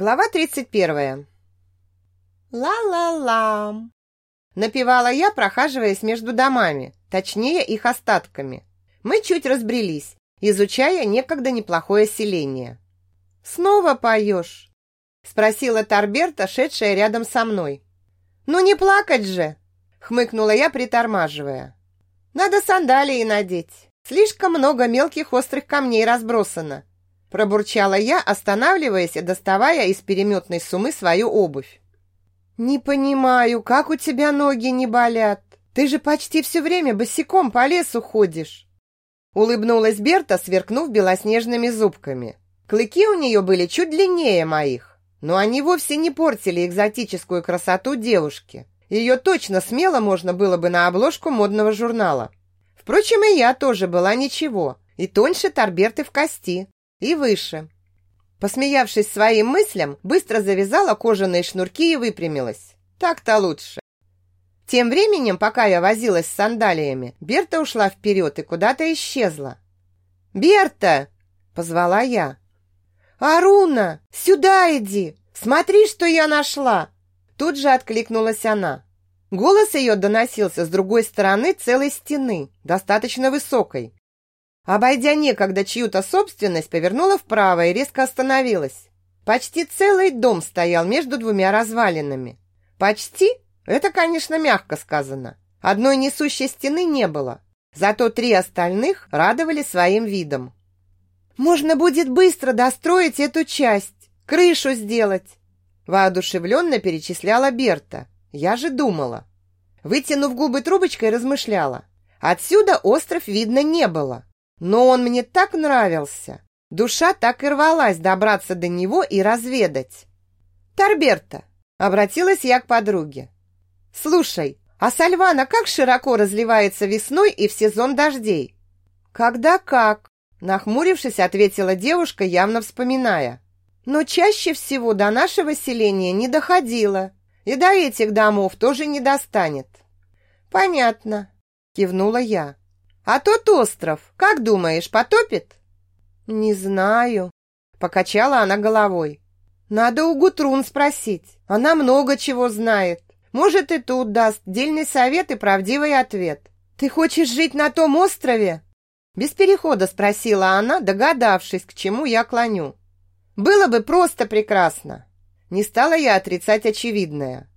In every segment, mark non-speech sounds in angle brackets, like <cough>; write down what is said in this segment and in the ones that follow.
Глава 31. «Ла-ла-ла!» Напевала я, прохаживаясь между домами, точнее их остатками. Мы чуть разбрелись, изучая некогда неплохое селение. «Снова поешь?» Спросила Тарберта, шедшая рядом со мной. «Ну не плакать же!» Хмыкнула я, притормаживая. «Надо сандалии надеть. Слишком много мелких острых камней разбросано. Пробурчала я, останавливаясь и доставая из переметной сумы свою обувь. «Не понимаю, как у тебя ноги не болят? Ты же почти все время босиком по лесу ходишь!» Улыбнулась Берта, сверкнув белоснежными зубками. Клыки у нее были чуть длиннее моих, но они вовсе не портили экзотическую красоту девушки. Ее точно смело можно было бы на обложку модного журнала. Впрочем, и я тоже была ничего, и тоньше торберты в кости, и выше. Посмеявшись своим мыслям, быстро завязала кожаные шнурки и выпрямилась. Так-то лучше. Тем временем, пока я возилась с сандалиями, Берта ушла вперед и куда-то исчезла. «Берта!» – позвала я. «Аруна, сюда иди! Смотри, что я нашла!» Тут же откликнулась она. Голос ее доносился с другой стороны целой стены, достаточно высокой. Обойдя некогда чью-то собственность, повернула вправо и резко остановилась. Почти целый дом стоял между двумя развалинами. Почти? Это, конечно, мягко сказано. Одной несущей стены не было. Зато три остальных радовали своим видом. «Можно будет быстро достроить эту часть, крышу сделать!» Воодушевленно перечисляла Берта. Я же думала. Вытянув губы трубочкой, размышляла. Отсюда остров видно не было. Но он мне так нравился. Душа так и рвалась добраться до него и разведать. «Торберта!» — обратилась я к подруге. «Слушай, а Сальвана как широко разливается весной и в сезон дождей?» «Когда как?» — нахмурившись, ответила девушка, явно вспоминая. «Но чаще всего до нашего селения не доходило, и до этих домов тоже не достанет». «Понятно», — кивнула я. А тот остров, как думаешь, потопит? Не знаю, покачала она головой. Надо у Гутрун спросить. Она много чего знает. Может, и тут даст дельный совет и правдивый ответ. Ты хочешь жить на том острове? Без перехода спросила она, догадавшись, к чему я клоню. Было бы просто прекрасно. Не стала я отрицать очевидное.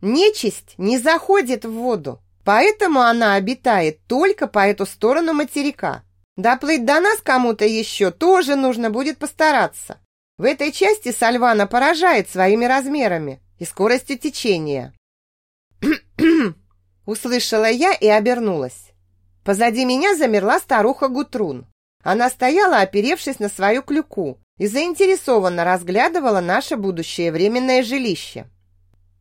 Нечисть не заходит в воду. Поэтому она обитает только по эту сторону материка. Доплыть до нас кому-то еще тоже нужно будет постараться. В этой части Сальвана поражает своими размерами и скоростью течения. <clears throat> Услышала я и обернулась. Позади меня замерла старуха Гутрун. Она стояла, оперевшись на свою клюку, и заинтересованно разглядывала наше будущее временное жилище.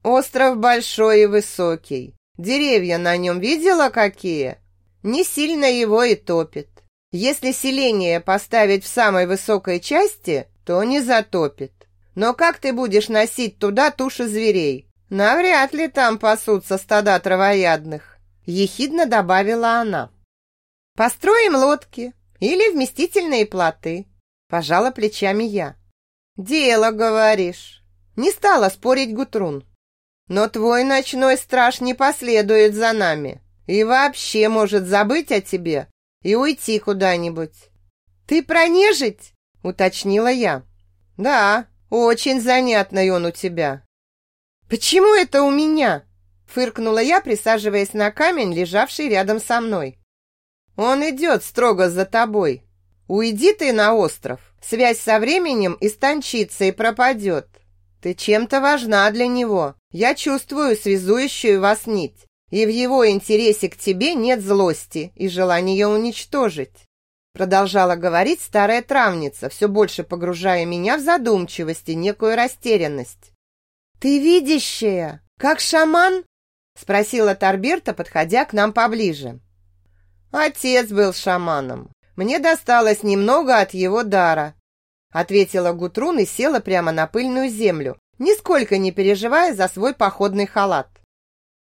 Остров большой и высокий. Деревья на нем видела какие? Не сильно его и топит. Если селение поставить в самой высокой части, то не затопит. Но как ты будешь носить туда туши зверей? Навряд ли там пасутся стада травоядных, ехидно добавила она. Построим лодки или вместительные плоты, пожала плечами я. Дело, говоришь. Не стала спорить Гутрун. Но твой ночной страж не последует за нами и вообще может забыть о тебе и уйти куда-нибудь. Ты про нежить? уточнила я. Да, очень занятный он у тебя. Почему это у меня? фыркнула я, присаживаясь на камень, лежавший рядом со мной. Он идет строго за тобой. Уйди ты на остров. Связь со временем истончится и пропадет. Ты чем-то важна для него. Я чувствую связующую вас нить. И в его интересе к тебе нет злости и желания уничтожить. Продолжала говорить старая травница, все больше погружая меня в задумчивость и некую растерянность. «Ты видящая, как шаман?» Спросила Тарберта, подходя к нам поближе. Отец был шаманом. Мне досталось немного от его дара, ответила Гутрун и села прямо на пыльную землю, нисколько не переживая за свой походный халат.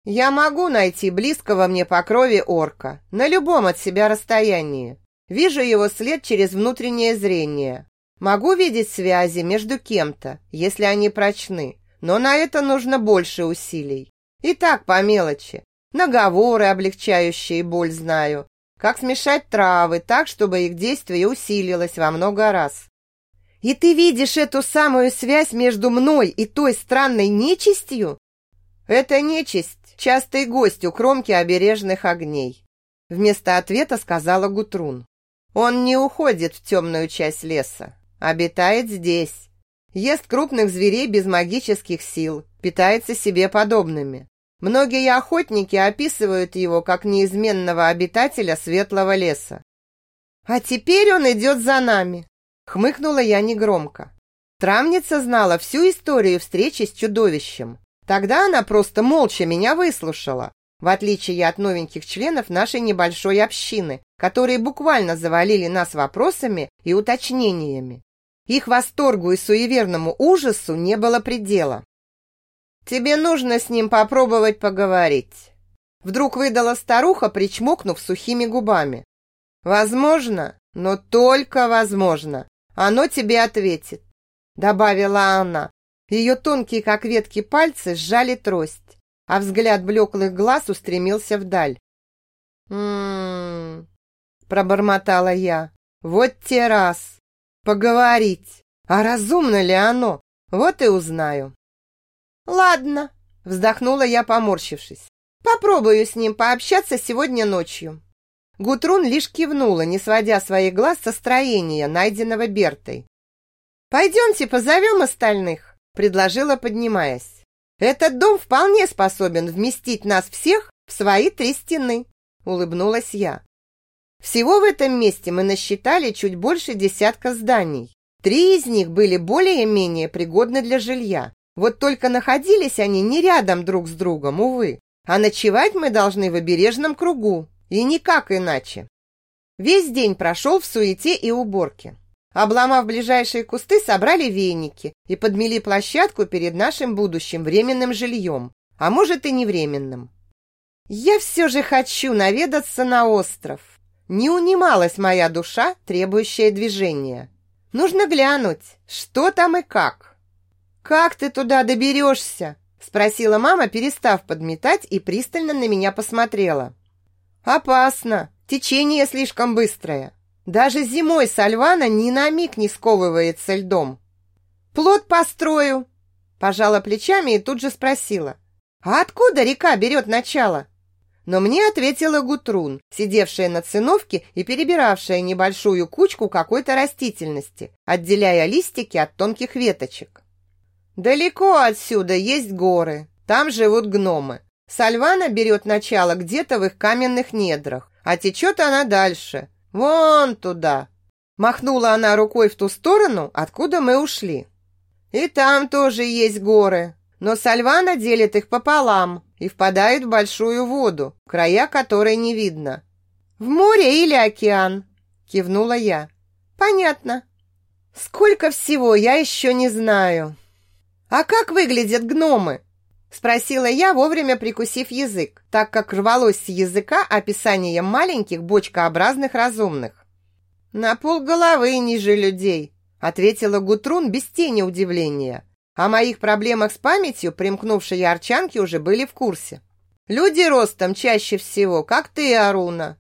Я могу найти близкого мне по крови орка на любом от себя расстоянии. Вижу его след через внутреннее зрение. Могу видеть связи между кем-то, если они прочны, но на это нужно больше усилий. И так по мелочи. Наговоры, облегчающие боль, знаю. Как смешать травы так, чтобы их действие усилилось во много раз. И ты видишь эту самую связь между мной и той странной нечистью? Это нечисть, частый гость у кромки обережных огней. Вместо ответа сказала Гутрун. Он не уходит в темную часть леса, обитает здесь. Ест крупных зверей без магических сил, питается себе подобными. Многие охотники описывают его как неизменного обитателя светлого леса. А теперь он идет за нами, Хмыкнула я негромко. Травница знала всю историю встречи с чудовищем. Тогда она просто молча меня выслушала, в отличие от новеньких членов нашей небольшой общины, которые буквально завалили нас вопросами и уточнениями. Их восторгу и суеверному ужасу не было предела. «Тебе нужно с ним попробовать поговорить», вдруг выдала старуха, причмокнув сухими губами. «Возможно, но только возможно, оно тебе ответит», — добавила она. Ее тонкие, как ветки, пальцы сжали трость, а взгляд блеклых глаз устремился вдаль. «М-м-м», пробормотала я. «Вот те раз! Поговорить! А разумно ли оно? Вот и узнаю!» «Ладно», — вздохнула я, поморщившись. «Попробую с ним пообщаться сегодня ночью». Гутрун лишь кивнула, не сводя своих глаз со строения, найденного Бертой. «Пойдемте позовем остальных», — предложила, поднимаясь. «Этот дом вполне способен вместить нас всех в свои три стены», — улыбнулась я. Всего в этом месте мы насчитали чуть больше десятка зданий. Три из них были более-менее пригодны для жилья. Вот только находились они не рядом друг с другом, увы. А ночевать мы должны в обережном кругу, и никак иначе. Весь день прошел в суете и уборке. Обломав ближайшие кусты, собрали веники и подмели площадку перед нашим будущим временным жильем, а может и не временным. Я все же хочу наведаться на остров. Не унималась моя душа, требующая движения. Нужно глянуть, что там и как. «Как ты туда доберешься?» Спросила мама, перестав подметать и пристально на меня посмотрела. Опасно. Течение слишком быстрое. Даже зимой Сальвана ни на миг не сковывается льдом. Плот построю. Пожала плечами и тут же спросила. А откуда река берет начало? Но мне ответила Гутрун, сидевшая на циновке и перебиравшая небольшую кучку какой-то растительности, отделяя листики от тонких веточек. Далеко отсюда есть горы, там живут гномы. Сальвана берет начало где-то в их каменных недрах, а течет она дальше, вон туда. Махнула она рукой в ту сторону, откуда мы ушли. И там тоже есть горы, но Сальвана делит их пополам и впадает в большую воду, края которой не видно. «В море или океан?» – кивнула я. «Понятно. Сколько всего я еще не знаю. А как выглядят гномы?» Спросила я, вовремя прикусив язык, так как рвалось с языка описание маленьких бочкообразных разумных. «На пол головы ниже людей», ответила Гутрун без тени удивления. О моих проблемах с памятью примкнувшие арчанки уже были в курсе. Люди ростом чаще всего, как ты, Аруна.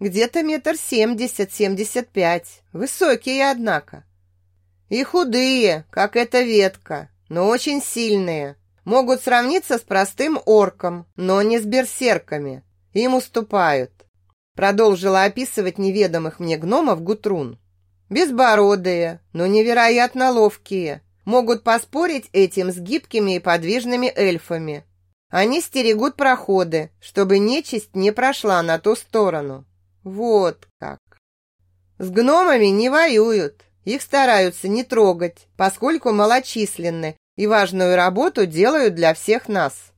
Где-то метр семьдесят-семьдесят пять. Высокие, однако. И худые, как эта ветка, но очень сильные могут сравниться с простым орком, но не с берсерками. Им уступают. Продолжила описывать неведомых мне гномов Гутрун. Безбородые, но невероятно ловкие. Могут поспорить этим с гибкими и подвижными эльфами. Они стерегут проходы, чтобы нечисть не прошла на ту сторону. Вот как. С гномами не воюют. Их стараются не трогать, поскольку малочисленны и важную работу делают для всех нас.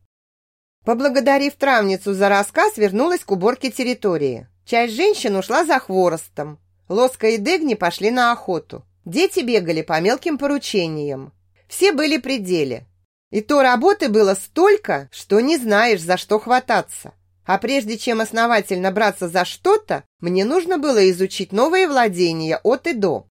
Поблагодарив травницу за рассказ, вернулась к уборке территории. Часть женщин ушла за хворостом. Лоска и Дегни пошли на охоту. Дети бегали по мелким поручениям. Все были при деле. И то работы было столько, что не знаешь, за что хвататься. А прежде чем основательно браться за что-то, мне нужно было изучить новые владения от и до.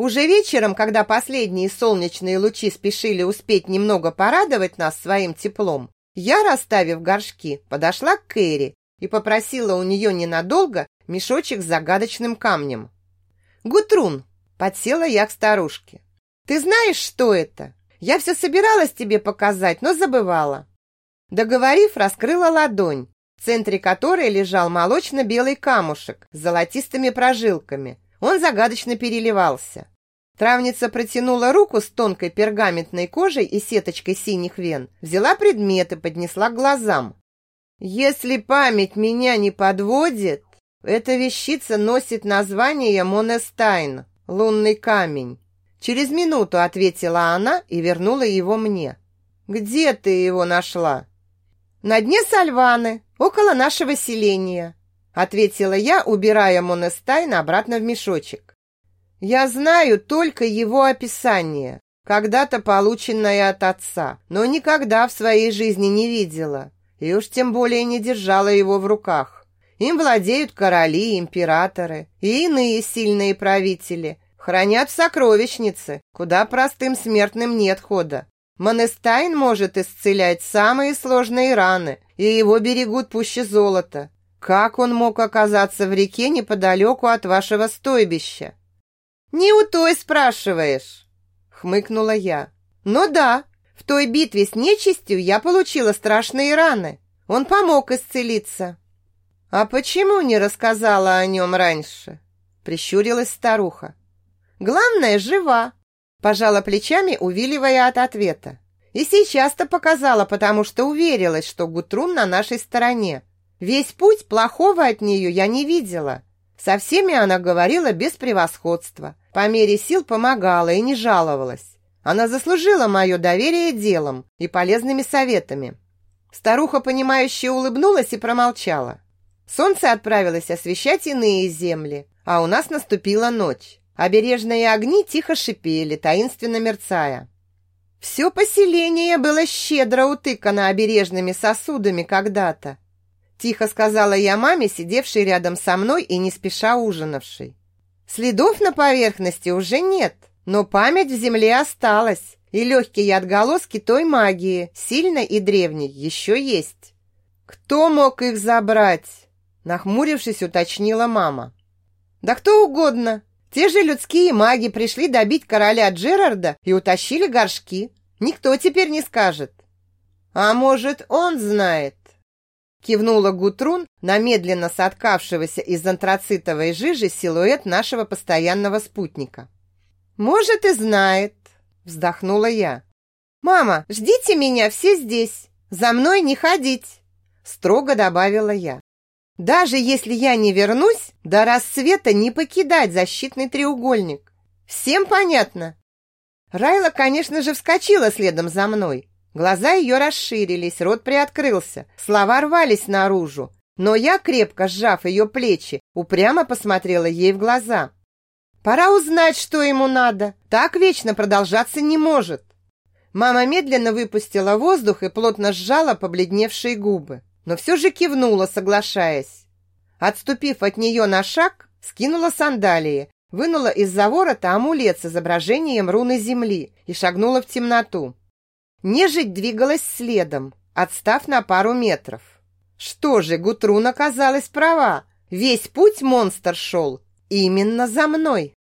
Уже вечером, когда последние солнечные лучи спешили успеть немного порадовать нас своим теплом, я, расставив горшки, подошла к Кэрри и попросила у нее ненадолго мешочек с загадочным камнем. «Гутрун!» – подсела я к старушке. «Ты знаешь, что это? Я все собиралась тебе показать, но забывала». Договорив, раскрыла ладонь, в центре которой лежал молочно-белый камушек с золотистыми прожилками. Он загадочно переливался. Травница протянула руку с тонкой пергаментной кожей и сеточкой синих вен, взяла предмет и поднесла к глазам. «Если память меня не подводит, эта вещица носит название Монестайн, лунный камень. Через минуту ответила она и вернула его мне. Где ты его нашла? На дне Сальваны, около нашего селения, ответила я, убирая Монестайн обратно в мешочек. Я знаю только его описание, когда-то полученное от отца, но никогда в своей жизни не видела, и уж тем более не держала его в руках. Им владеют короли, императоры и иные сильные правители. Хранят в сокровищнице, куда простым смертным нет хода. Монестайн может исцелять самые сложные раны, и его берегут пуще золота. Как он мог оказаться в реке неподалеку от вашего стойбища? Не у той спрашиваешь, хмыкнула я. Ну да, в той битве с нечистью я получила страшные раны. Он помог исцелиться. «А почему не рассказала о нем раньше?» Прищурилась старуха. «Главное, жива!» Пожала плечами, увиливая от ответа. И сейчас-то показала, потому что уверилась, что Гутрун на нашей стороне. Весь путь плохого от нее я не видела. Со всеми она говорила без превосходства. По мере сил помогала и не жаловалась. Она заслужила мое доверие делом и полезными советами. Старуха, понимающе улыбнулась и промолчала. Солнце отправилось освещать иные земли, а у нас наступила ночь. Обережные огни тихо шипели, таинственно мерцая. Все поселение было щедро утыкано обережными сосудами когда-то. Тихо сказала я маме, сидевшей рядом со мной и не спеша ужинавшей. Следов на поверхности уже нет, но память в земле осталась, и легкие отголоски той магии, сильной и древней, еще есть. Кто мог их забрать? Нахмурившись, уточнила мама. Да кто угодно. Те же людские маги пришли добить короля Джерарда и утащили горшки. Никто теперь не скажет. А может, он знает? Кивнула Гутрун на медленно соткавшегося из антрацитовой жижи силуэт нашего постоянного спутника. «Может, и знает», — вздохнула я. «Мама, ждите меня все здесь. За мной не ходить», — строго добавила я. Даже если я не вернусь, до рассвета не покидать защитный треугольник. Всем понятно? Райла, конечно же, вскочила следом за мной. Глаза ее расширились, рот приоткрылся, слова рвались наружу. Но я, крепко сжав ее плечи, упрямо посмотрела ей в глаза. Пора узнать, что ему надо. Так вечно продолжаться не может. Мама медленно выпустила воздух и плотно сжала побледневшие губы но все же кивнула, соглашаясь. Отступив от нее на шаг, скинула сандалии, вынула из-за ворота амулет с изображением руны земли и шагнула в темноту. Нежить двигалась следом, отстав на пару метров. Что же, Гутрун оказалась права. Весь путь монстр шел именно за мной.